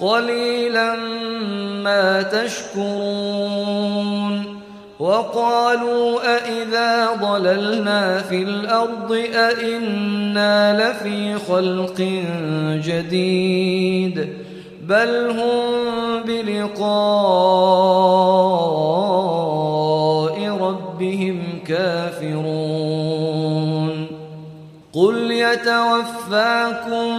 قليلا ما تشكرون وقالوا أإذا ضللنا في الأرض أإنا لفي خلق جديد بل هم بلقاء ربهم كافرون قل يتوفاكم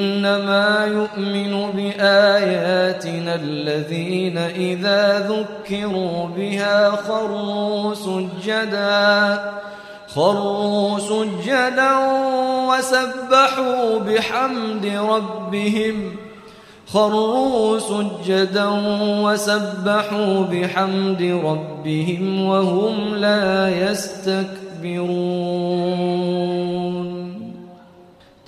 إنما يؤمن بآياتنا الذين إذا ذكروا بها خروا سجدا خروا سجدا وسبحوا بحمد ربهم. خروا سجدا وسبحوا بحمد ربهم وهم لا يستكبرون.